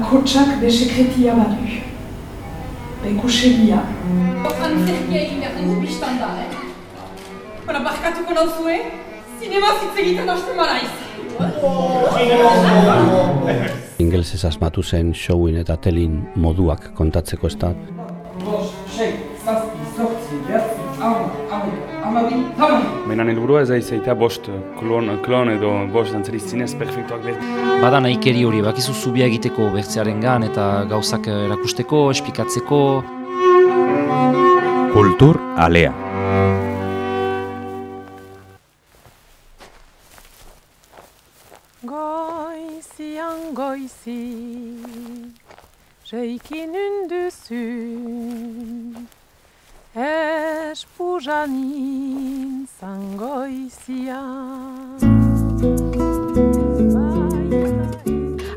bakotsak be sekretia badu. Be kusegia. Antzerkia egin behar dugu biztan da, eh? Bara, barkatuko nauzue, zinema zitzegiten hasten maraiz. Ingelsez asmatu zen showin eta telin moduak kontatzeko ez da. Menan helburua ez aizaita bost klon, klon edo bost dantzari zinez perfektuak behar. Bada nahikeri hori, bakizu zubia egiteko bertzearen gan eta gauzak erakusteko, espikatzeko. Kultur alea. Goizian goizik, reikin unduzun, espujanin zangoizian.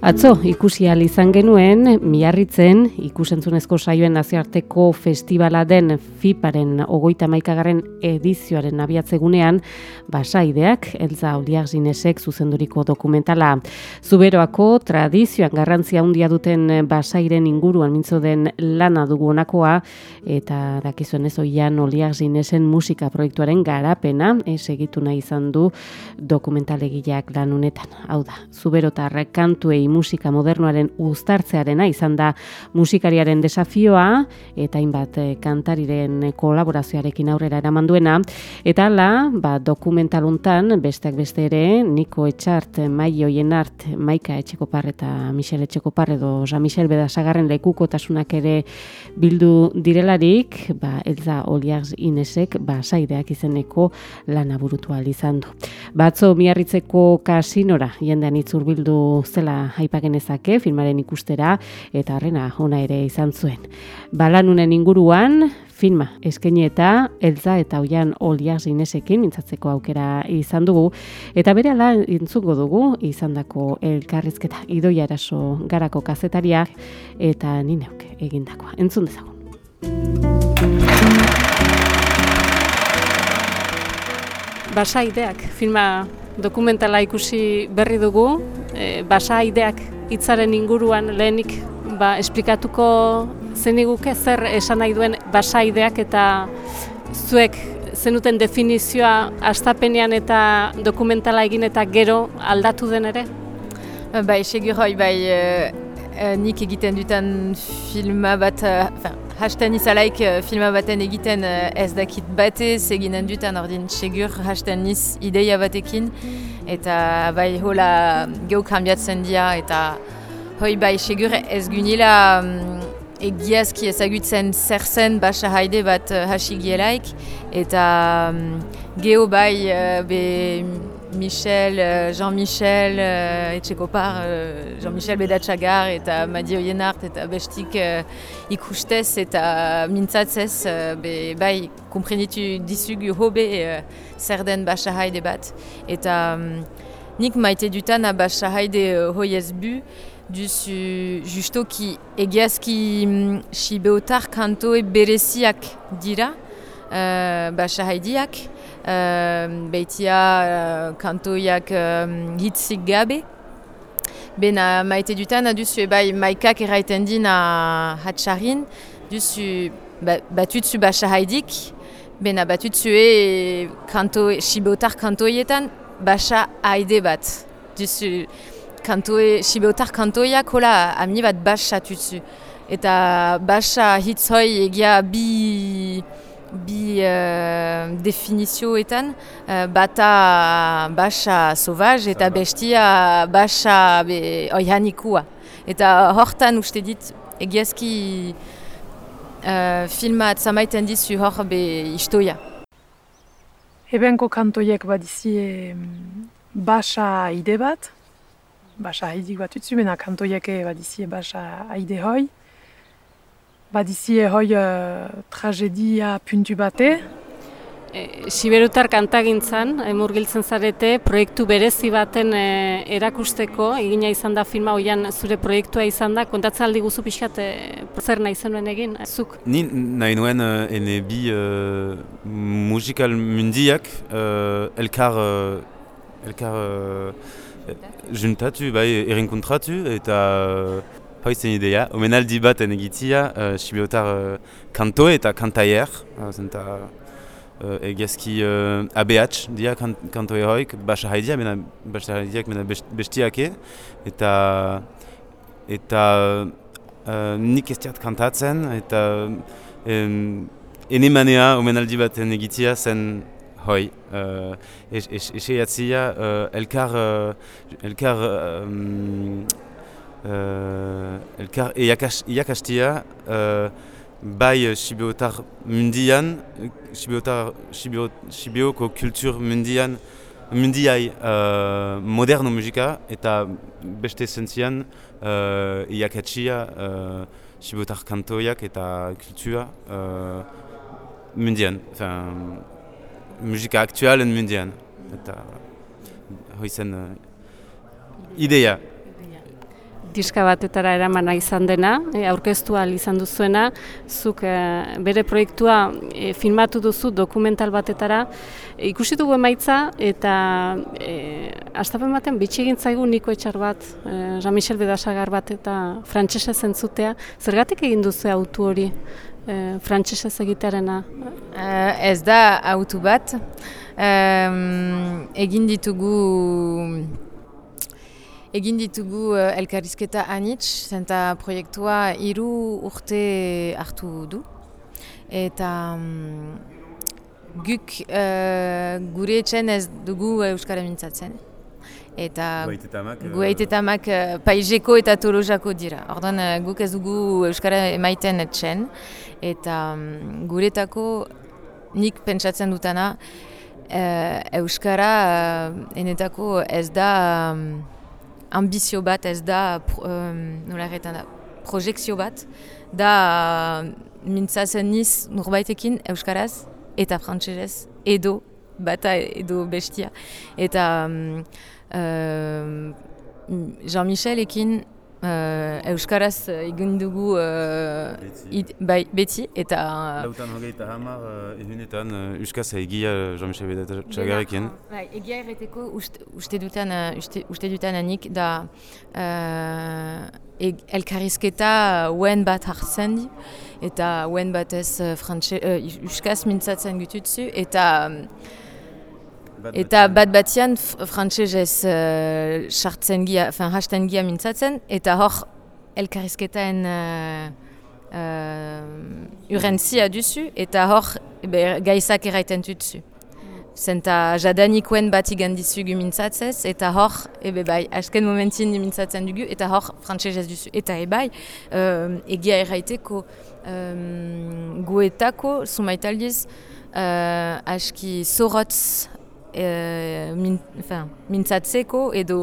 Atzo, ikusi ahal izan genuen, miarritzen, ikusentzunezko saioen nazioarteko festivala den FIParen ogoita maikagarren edizioaren abiatzegunean, basaideak, elza oliak zinesek zuzenduriko dokumentala. Zuberoako tradizioan garrantzia handia duten basairen inguruan mintzo den lana dugu honakoa, eta dakizuen ez oian oliak zinesen musika proiektuaren garapena, ez nahi izan du dokumentalegileak lan honetan. Hau da, zuberotarrek kantuei musika modernoaren uztartzearena izan da musikariaren desafioa eta hainbat eh, kantariren kolaborazioarekin aurrera eraman duena eta la ba dokumentaluntan besteak beste ere Niko Etxart, Maio Jenart, Maika Etxekopar eta Michel Etxekopar edo Jean Michel Bedasagarren lekukotasunak ere bildu direlarik, ba Elza Oliax Inesek ba saideak izeneko lana burutu izan du. Batzo miarritzeko kasinora jendean itzurbildu zela aipagenezake filmaren ikustera eta harrena ona ere izan zuen. Balanunen inguruan filma eskaini eta elza eta oian oliak zinesekin mintzatzeko aukera izan dugu eta bere ala intzungo dugu izandako elkarrizketa idoia eraso garako kazetaria eta nineuk egindakoa. Entzun dezagun. Basaideak filma dokumentala ikusi berri dugu, e, basaideak hitzaren inguruan lehenik ba, esplikatuko zeniguke zer esan nahi duen basaideak eta zuek zenuten definizioa astapenean eta dokumentala egin eta gero aldatu den ere? Bai, segur hoi, bai, uh, nik egiten dutan filma bat, uh, hasten izalaik filma baten egiten uh, ez dakit batez eginen dutan ordin segur hasten niz ideia batekin eta bai hola geu kambiatzen dira eta hoi bai segur ez gunila um, egiazki ezagutzen zer zen basa haide bat uh, hasi gielaik. Eta um, geo bai be Michel, euh, Jean-Michel uh, etxekopar, uh, Jean-Michel Bedatxagar eta Madio Jenart eta bestik uh, ikustez eta mintzatzez uh, be, bai komprenitu dizugu hobe uh, zer den basa haide bat. Eta um, nik maite dutan a basa haide uh, hoiez bu duzu justoki egiazki um, si beotar kantoe bereziak dira uh, basa haidiak. Uh, beitia uh, kantoiak um, hitzik gabe. Bena maite dutan aduzu bai maikak erraiten din hatxarin, duzu ba, batutzu basa haidik, bena batutzu e kanto, sibotar kantoietan basa haide bat. Duzu kantoe, sibotar kantoiak hola amni bat basa tutzu. Eta basa hitzoi egia bi bi uh, definizioetan uh, bata basa sauvage eta bestia basa be, oihanikua. Eta hortan uste dit egiazki uh, filma atzamaiten dizu hor be istoia. Ebenko kantoiek badizie basa ide bat, basa haidik bat utzu, bena kantoiek badizie basa haide hoi. Badizie hoi uh, tragedia puntu bate. E, Siberutar kantagintzan, emurgiltzen zarete, proiektu berezi baten e, erakusteko, egina izan da filma hoian zure proiektua izan da, kontatzen aldi guzu pixkat e, zer nahi zenuen egin, zuk? Ni nahi nuen uh, ene bi uh, musikal mundiak uh, elkar, uh, elkar uh, juntatu, bai, erinkontratu, eta hoizen ideia, omenaldi baten egitzia, uh, sibiotar uh, kanto eta kantaier, uh, zenta uh, egezki uh, ABH dia kan, kanto eroik, basa haidia, bena basa haidiak, bena bestiake, eta eta uh, nik ez diat kantatzen, eta um, ene manea omenaldi baten egitzia zen hoi, uh, eseiatzia uh, elkar, uh, elkar um, uh, elkar iakastia uh, bai sibiotar mundian, sibiotar, sibioko kultur mundian, mundiai uh, moderno musika eta beste zentzian uh, iakatsia uh, sibiotar kantoiak eta kultura uh, mundian, enfin, musika aktualen mundian. Eta hoizen uh, ideia diska batetara eramana izan dena, e, aurkeztu ahal izan duzuena, zuk e, bere proiektua e, filmatu duzu dokumental batetara, e, ikusi dugu emaitza eta e, astapen baten bitxi zaigu niko etxar bat, e, Jean-Michel Bedasagar bat eta frantsesa zentzutea, zergatik egin duzu autu hori? E, frantsesez egitearena? ez da autu bat, egin ditugu Egin ditugu uh, elkarrizketa anitz, zenta proiektua hiru urte hartu du. Eta um, guk uh, gure etxen ez dugu Euskara mintzatzen. Eta gu eitetamak uh, uh, paizeko eta tolojako dira. Ordan uh, guk ez dugu Euskara emaiten etxen. Eta um, guretako nik pentsatzen dutana uh, Euskara uh, enetako ez da... Um, ambizio bat ez da, um, nola erretan da, projekzio bat, da mintzazen niz norbaitekin euskaraz eta frantsesez edo bata edo bestia. Eta um, uh, Jean-Michel ekin uh, Euskaraz egin dugu uh, beti. Bai, beti eta... Lautan hogeita hamar uh, egunetan uh, Euskaz egia Jean-Michel Bedeta txagarekin. Bai, egia erreteko uste, uste dutan, uste, uste dutan anik da uh, e, elkarrizketa uen bat hartzen di eta uen bat ez uh, uh, Euskaz mintzatzen gututzu eta Eta bat batian frantsesez uh, sartzen gia, fin, hasten gia mintzatzen, eta hor elkarrizketaen uh, uh, urentzia duzu, eta hor ebe, gaizak eraiten tutzu. Zenta jadanikoen bat igan dizugu mintzatzez, eta hor, ebe bai, asken momentin mintzatzen dugu, eta hor frantsesez duzu. Eta ebai, uh, egia eraiteko um, guetako, sumaitaldiz, uh, aski sorotz e, min, enfin, mintzatzeko edo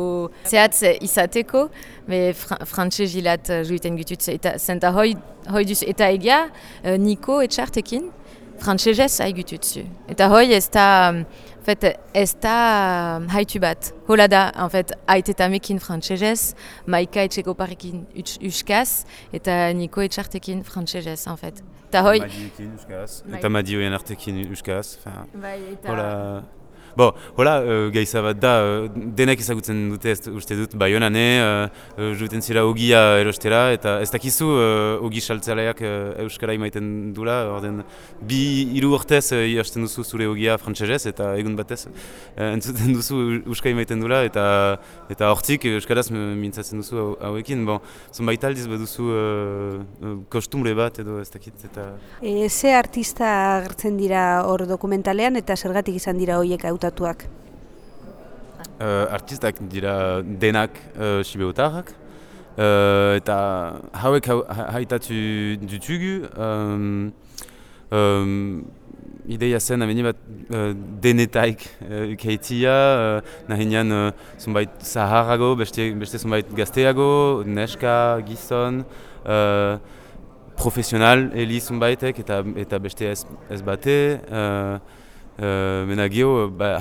zehatz izateko, me fr frantxe jilat juiten gututz. Eta zenta hoi, hoi duzu, eta egia uh, niko etxartekin frantsesez haigututzu. Eta hoi ez da, en fait, ez da haitu bat. Hola da, en fait, haitetamekin frantsesez, maika etxeko parekin uskaz, eta niko etxartekin frantsesez, en fait. Eta hoi... Madiekin uskaz, eta madioen artekin uskaz. Bai, eta... Hola... Bo, hola, uh, gaiza bat da, uh, denek ezagutzen dute ez uste dut Bayonane, uh, uh, juten zira ogia erostera, eta ez dakizu uh, ogi saltzaleak uh, Euskara imaiten dula, orden, bi hiru urtez uh, irasten duzu zure ogia frantsesez eta egun batez uh, entzuten duzu Euskara imaiten dula, eta eta hortik Euskaraz mintzatzen duzu hauekin, bon, zonbait aldiz baduzu uh, kostumbre bat edo ez dakit, eta... E, ze artista agertzen dira hor dokumentalean eta zergatik izan dira horiek hautatuak? Uh, artistak dira denak uh, sibeotarrak. Uh, eta hauek haitatu dutugu. Um, um, ideia zen ameni bat uh, denetaik uh, ukeitia, uh, nahinean uh, zunbait zaharrago, beste, beste zunbait gazteago, neska, gizon, uh, profesional heli zunbaitek eta, eta beste ez, ez bate. Uh, Uh, mena geho, ba,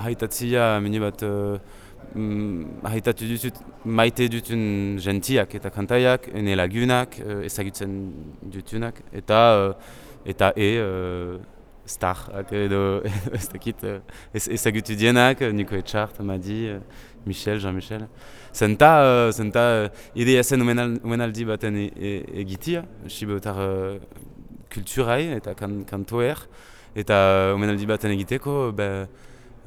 haitatzia, meni bat, uh, haitatu dutut maite dutun gentiak eta kantaiak, ene lagunak, uh, ezagutzen dutunak, eta, uh, eta e, uh, star, edo, ez dakit, uh, ezagutu dienak, niko etxart, madi, uh, Michel, Jean-Michel. Zenta, uh, zenta uh, ideia zen omenal, omenaldi baten e, e, egitia, sibeotar uh, kulturai eta kan, kantoer, eta omenaldi baten egiteko, be,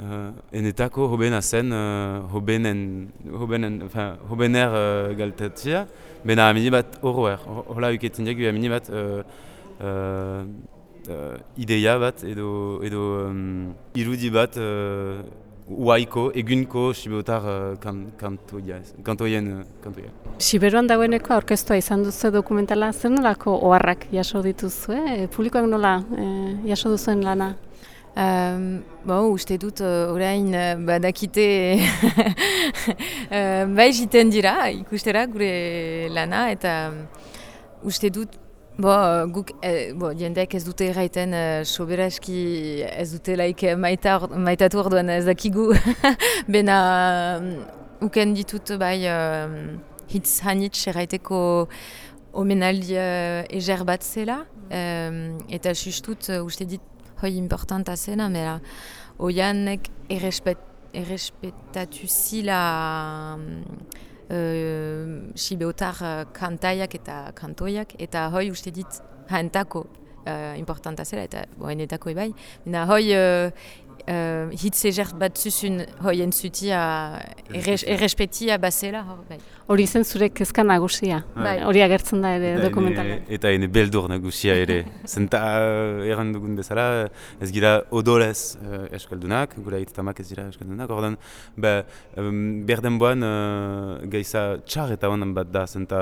uh, enetako hobena zen, uh, hobenen, hobenen, enfin, hobener uh, galtatzia, bena amini bat horroer, hola uketzen diagu amini bat uh, uh, uh, ideia bat edo, edo um, irudi bat uh, uaiko, egunko sibeotar uh, kantoien. kantoien. Siberuan dagoeneko aurkeztua izan duzu dokumentala, zer nolako oharrak jaso dituzu, eh? publikoak nola eh, jaso duzuen lana? Um, bo, uste dut uh, orain uh, badakite uh, bai jiten dira ikustera gure lana eta um, uste dut Bo, guk, eh, bo, jendeak ez dute erraiten uh, soberaski ez dute laik maitatu orduan ez dakigu. Bena, um, uken ditut bai uh, hitz hanitz erraiteko omenaldi uh, eger bat zela. Um, eta sustut, uh, uste dit, hoi importanta zena, mera, oianek errespet, errespetatu zila... Um, uh, sibeotar uh, kantaiak eta kantoiak, eta hoi uste dit hantako uh, importanta zela, eta boenetako ebai. Hoi uh, uh, hitz eger bat zuzun hoi entzutia errespetia bazela. Bai. Hori zen zure kezka nagusia, bai. hori agertzen da ere dokumentalean. Eta ene beldur nagusia ere. Zenta uh, erran dugun bezala, ez gira odolez uh, eskaldunak, gura hitzamak ez dira eskaldunak, ordan be, um, berden boan uh, gaiza txar eta honan bat da, zenta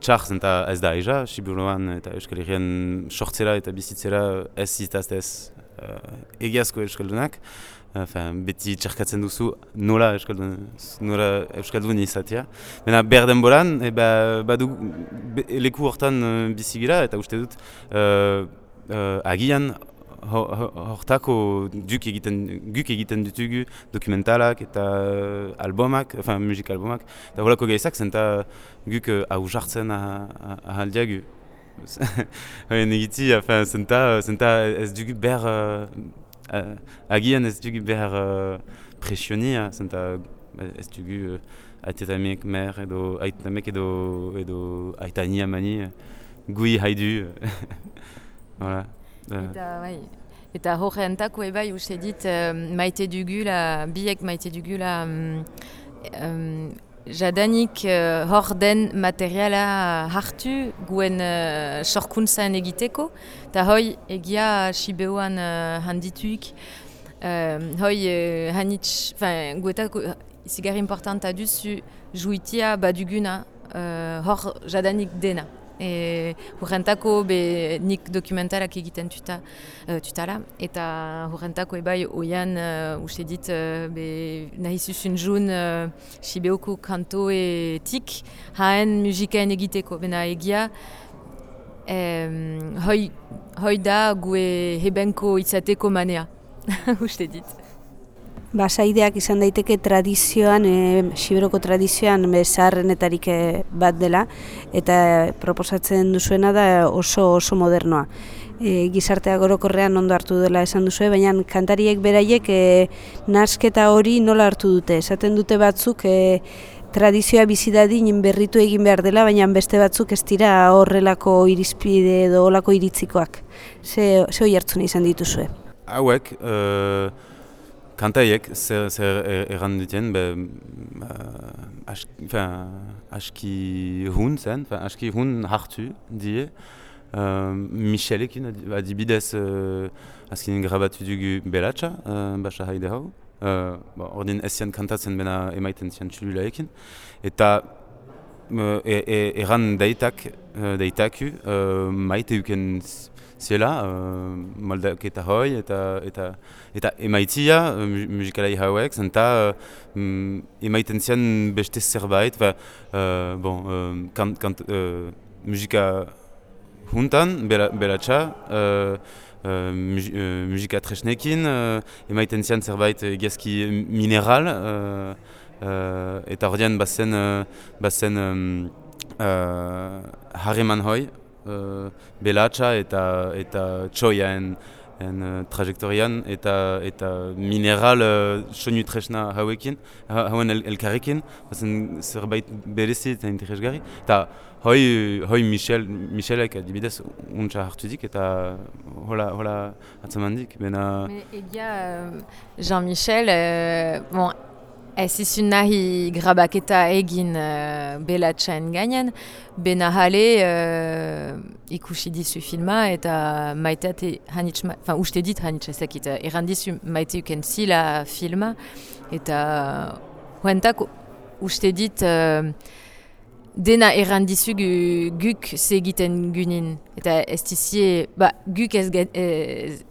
txar zenta ez da eza, Siburuan eta Euskal Herrian sortzera eta bizitzera ez zitaztez egiazko eskaldunak. Enfin, beti txarkatzen duzu nola euskaldun, nola euskaldun izatea. Baina behar denboran, e, ba, badu leku hortan uh, bizigira eta uste dut uh, uh, agian hortako duk egiten, guk egiten ditugu dokumentalak eta uh, albumak, enfin, musik albumak. Eta holako gaizak zenta guk uh, hau jartzen ahaldiagu. Haien egiti, enfin, dugu behar uh, agian ez dugu behar uh, zenta ez dugu uh, aitetamek mer edo aitetamek edo, edo aitania mani gui haidu. voilà. Uste dit uh, maite dugula, biek maite um, um, jadanik uh, hor den materiala hartu guen uh, sorkuntzan egiteko, eta hoi egia sibeoan uh, handituik, uh, hoi uh, hanitz, fin, guetako izigarri importanta duzu juitia baduguna uh, hor dena e hurrentako be nik dokumentalak egiten tuta uh, tutala eta hurrentako ebai oian uh, uste dit uh, be nahi zuzun jun uh, sibeoko kantoetik haen musikaen egiteko. Bena egia um, hoi, hoi da gue hebenko itzateko manea uste dit basaideak izan daiteke tradizioan, e, siberoko tradizioan bezarrenetarik e, bat dela, eta proposatzen duzuena da oso oso modernoa. E, gizartea gorokorrean ondo hartu dela esan duzue, baina kantariek beraiek e, nasketa hori nola hartu dute. Esaten dute batzuk e, tradizioa bizidadin berritu egin behar dela, baina beste batzuk ez dira horrelako irizpide edo olako iritzikoak. Ze, ze hoi hartzun izan dituzue? Hauek, Kantaiek, zer, zer erran duten, be, aski hun zen, aski hun hartu die. Uh, Michelekin adibidez uh, azkinen grabatu dugu belatxa, uh, basa haide hau. Uh, Ordin ez kantatzen bena emaiten zian txululaekin. Eta uh, e, e, erran deitak, uh, deitaku, uh, maite uken ziela, uh, moldaketa hoi eta, eta, eta emaitia uh, musikalai hauek, zenta uh, emaiten zian beste zerbait, ba, uh, bon, uh, kant, kant, uh, musika juntan, belatxa, uh, uh, musika tresnekin, uh, emaiten zian zerbait egiazki mineral, uh, uh, eta ordean bazen, uh, bazen um, uh, harreman hoi, uh, belatxa eta eta txoiaen en uh, trajektorian eta eta mineral uh, soinu tresna hauekin, hauen el, elkarrekin, bazen zerbait berezi eta interesgarri. Eta hoi, hoi Michel, Michelek adibidez untsa hartu dik eta hola, hola atzamandik. Bena... Egia Jean-Michel, uh, bon, Ez izun nahi grabaketa egin uh, belatxaen gainen, bena jale uh, ikusi dizu filma eta maitate hanitz, enfin, uste dit hanitz ezakit, errandizu maite uken zila filma eta huentak uste dit uh, dena errandizu gu, guk segiten gunin. Eta ez dizie, ba, guk ez, ez,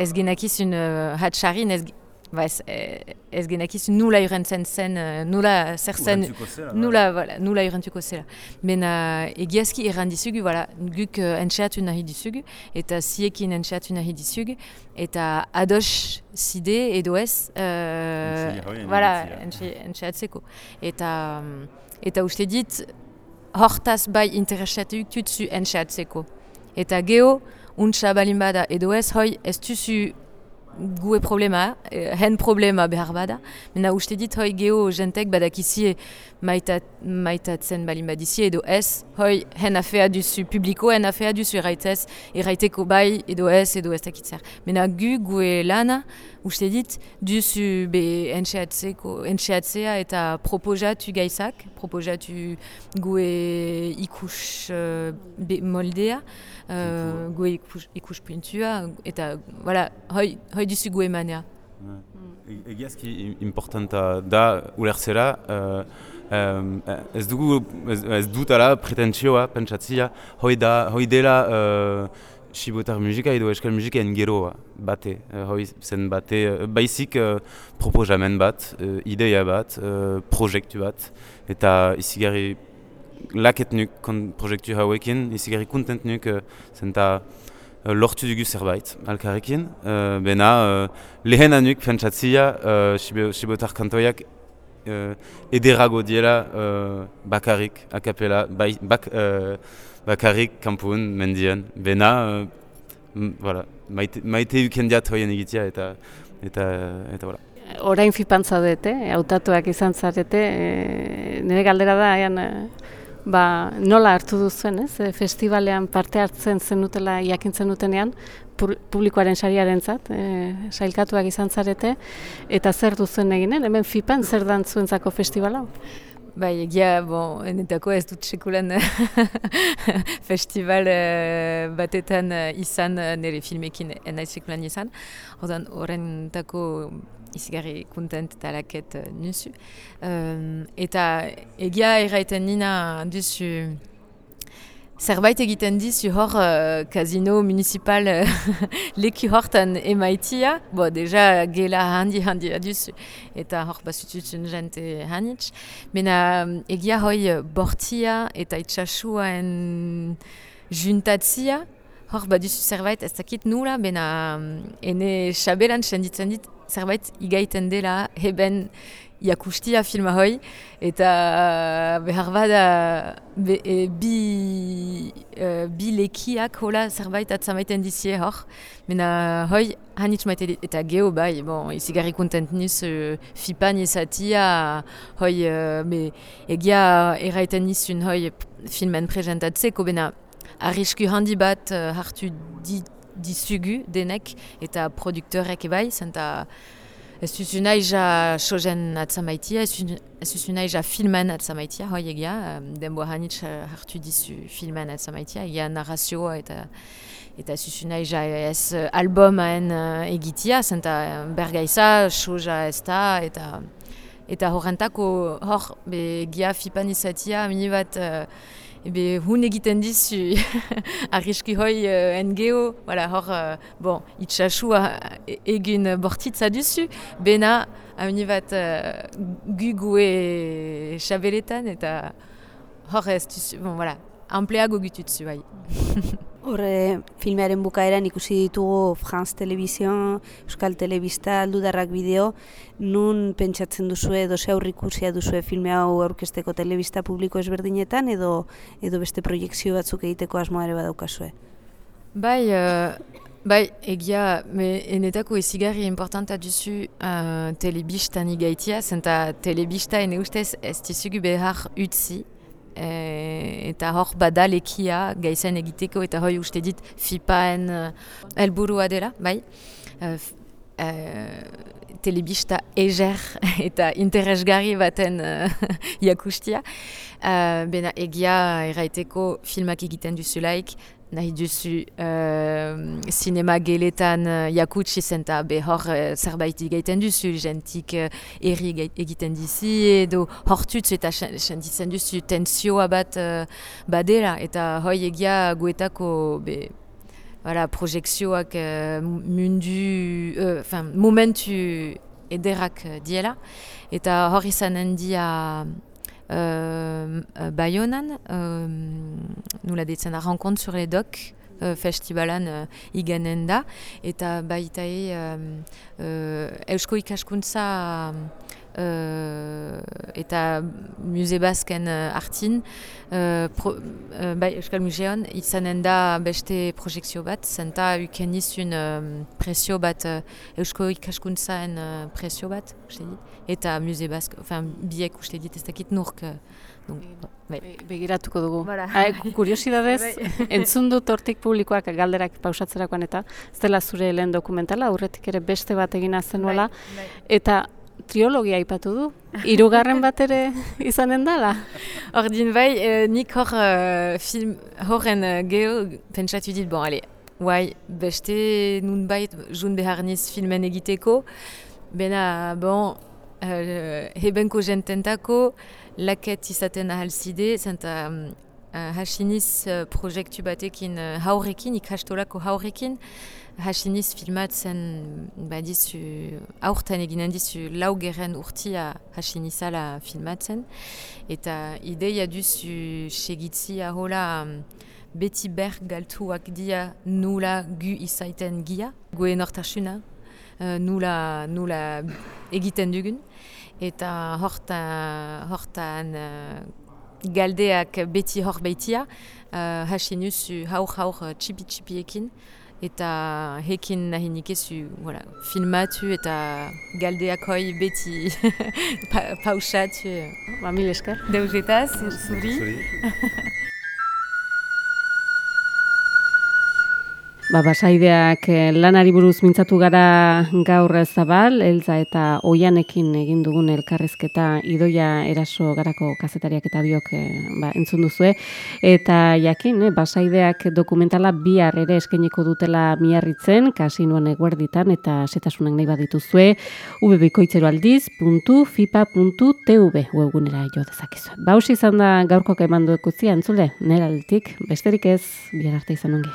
ez genakizun uh, hatxarin, ez ba ez, ez genakiz nula irentzen zen, nula zer zen, nula, voilà, nula irentuko zela. Bena egiazki errandizugu, voilà, guk uh, entxeatu nahi dizugu, eta ziekin entxeatu nahi dizugu, eta ados zide edo ez, uh, voilà, entxeatzeko. Eta, eta uste dit, hortaz bai interesatu tutsu entxeatzeko. Eta geho, untsa balin bada edo ez, hoi ez tuzu gue problema, eh, hen problema behar bada. Mena uste dit hoi geho jentek badakizie maitat, maitatzen balin badizie edo ez, hoi hen afea duzu publiko, hen afea duzu erraitez, erraiteko bai edo ez edo ez dakitzer. Mena gu gue lana, uste dit, duzu be entxeatzea eta proposatu gaizak, proposatu gue ikus uh, be moldea, uh, gue ikus, ikus puntua, eta, voilà, hoi, hoi duzu gue manea. Egiazki importanta da ulertzera, uh, um, ez dugu, ez, ez dutala pretentsioa, pentsatzia, hoi, da, hoi dela uh, Sibotar musika edo eskal musika en geroa, bate, uh, hoi zen bate, uh, baizik uh, proposamen bat, uh, ideia bat, uh, projektu bat, eta izigarri laketnuk proiektu hauekin, izigarri kontentnuk uh, zenta lortu dugu zerbait, alkarrekin, uh, bena uh, lehen anuk pentsatzia uh, Sibotar kantoiak uh, ederago diela uh, bakarrik, akapela, bai, bak, uh, bakarrik kanpun, mendien, bena, uh, voilà, maite, maite ukendiat hoien egitea eta, eta, eta, voilà. Orain fipantza dute, hautatuak izan zarete, e, nire galdera da, ean, ba, nola hartu duzuen, ez? E, festivalean parte hartzen zenutela jakintzen dutenean, publikoaren sariaren zat, e, sailkatuak izan zarete, eta zer duzuen eginen, hemen fipan zer dantzuentzako festivala? Bai, egia, bon, enetako ez dut sekulan festival uh, batetan izan nire filmekin enaiz sekulan izan. Horren tako izigarri kontent eta laket uh, nusu. Um, eta egia erraiten nina duzu zerbait egiten dizu hor uh, kasino municipal uh, leku hortan emaitia, bo, deja gela handi handi aduzu, eta hor basututun jente hanitz. Mena egia hoi bortia eta itxasuaen juntatzia, hor baduzu zerbait ez dakit nula, bena ene xabelan senditzen dit zerbait igaiten dela heben iakustia filma hoi, eta behar bada be, e, bi, e, bi lekiak hola zerbait atzamaiten dizie hor. Mena hoi hanitz maite eta geho bai, bon, izigarri kontent niz uh, fipan izatia, hoi uh, egia erraiten nizun hoi filmen prezentatzeko, bena arrisku handi bat hartu di, dizugu denek eta produktorek bai, zenta Ez duzu sozen atzamaitia, ez filmen atzamaitia, hoi egia, denbo hanitz hartu dizu filmen atzamaitia, egia narrazioa eta eta nahi ja ez albumaen egitia, zenta bergaiza, soja ez eta eta horrentako hor, fipan izatia, mini bat ebe hun egiten dizu arriski hoi uh, engeo, voilà, hor, uh, bon, itxasua e egin bortitza duzu, bena amini bat uh, gugue xabeletan eta hor ez duzu, bon, voilà, ampleago gututzu bai. Horre, filmearen bukaeran ikusi ditugu France Television, Euskal Telebista, Aldudarrak bideo, nun pentsatzen duzu edo ze aurrik ikusia duzu filme hau aurkesteko telebista publiko ezberdinetan edo edo beste proiektzio batzuk egiteko asmoa ere badaukazue? Bai, uh, Bai, egia, me, enetako ezigarri importanta duzu uh, telebistan igaitia, zenta telebista ene ustez ez dizugu behar utzi, e, eta hor badalekia gaizen egiteko, eta hoi uste dit fipaen uh, elburua dela, bai. Uh, uh, telebista eger eta interesgarri baten uh, jakustia. Uh, bena egia erraiteko filmak egiten duzulaik, nahi duzu uh, sinema geletan uh, jakutsi zen eta behor uh, zerbait egiten duzu, jentik uh, erri egiten dizi edo hortutz eta sentitzen duzu tensioa bat uh, badela eta hoi egia guetako be, voilà, projekzioak uh, mundu, uh, momentu ederrak diela. Eta hor izan handia Bayonan, euh, nula deitzen da Rencontre sur les Docks, uh, festivalan uh, iganen da, eta baitae uh, uh, Eusko ikaskuntza uh, eta Muse Basken uh, artin, uh, pro, bai, Euskal Museon, izanen da beste projekzio bat, zenta uken izun uh, presio bat, uh, Eusko ikaskuntzaen presio bat, uste dit, eta Muse Bask, enfin, biek uste dit, ez dakit nurk, uh, Bai. Begiratuko dugu. Ha, kuriosidadez, entzun dut hortik publikoak galderak pausatzerakoan eta ez dela zure lehen dokumentala, aurretik ere beste bat egina zenuela, bai, bai. eta triologia aipatu du. Hirugarren bat ere izanen dela. Ordin bai, eh, nik hor uh, film horren uh, geho pentsatu dit, bon, ale, guai, beste nun bait jun beharniz filmen egiteko, bena, bon, uh, hebenko jententako, laket izaten ahalzide, zenta um, uh, hasiniz uh, proiektu batekin uh, haurekin, ikastolako haurekin, hasiniz filmatzen badizu, aurten eginen dizu laugeren urtia hasinizala filmatzen, eta ideia duzu segitzi ahola um, beti ber galtuak dia nula gu izaiten gia, goe nortasuna, uh, nula, nula egiten dugun. Eta hortan, hortan uh, galdeak beti hor baitia, uh, hasinuz haur-haur uh, txipi-txipiekin, eta hekin nahi nikezu voilà, filmatu eta galdeak hoi beti pa, pausatu. Ba, mil esker. Deuzetaz, zuri. zuri. Ba, basaideak eh, lanari buruz mintzatu gara gaur zabal, elza eta oianekin egin dugun elkarrezketa idoia eraso garako kazetariak eta biok eh, ba, entzun duzue. Eta jakin, eh, basaideak dokumentala bihar ere eskainiko dutela miarritzen, kasinuan eguerditan eta setasunak nahi badituzue, vbikoitzeroaldiz.fipa.tv webgunera jo dezakizu. Ba, izan da gaurko eman duekuzia, entzule, nera besterik ez, bihar arte izan ongi.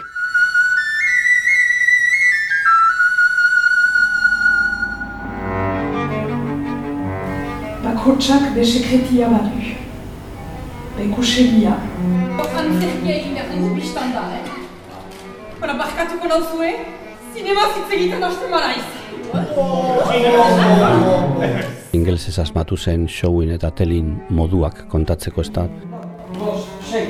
Bakotsak be sekretia badu. Be ikusegia. Antzerkia egin behar dugu biztan da, eh? Bara, barkatuko nauzue, zinema zitz egiten hasten maraiz. Ingelsez asmatu zen showin eta telin moduak kontatzeko ez da. Bost, sei,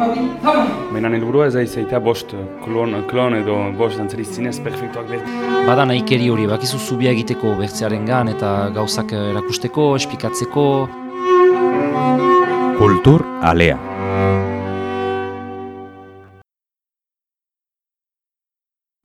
Baina helburua ez aizaita bost klon, klon edo bost dantzari zinez perfektuak behar. Bada nahi hori, bakizu zubia egiteko bertzearen gan eta gauzak erakusteko, espikatzeko. Kultur alea.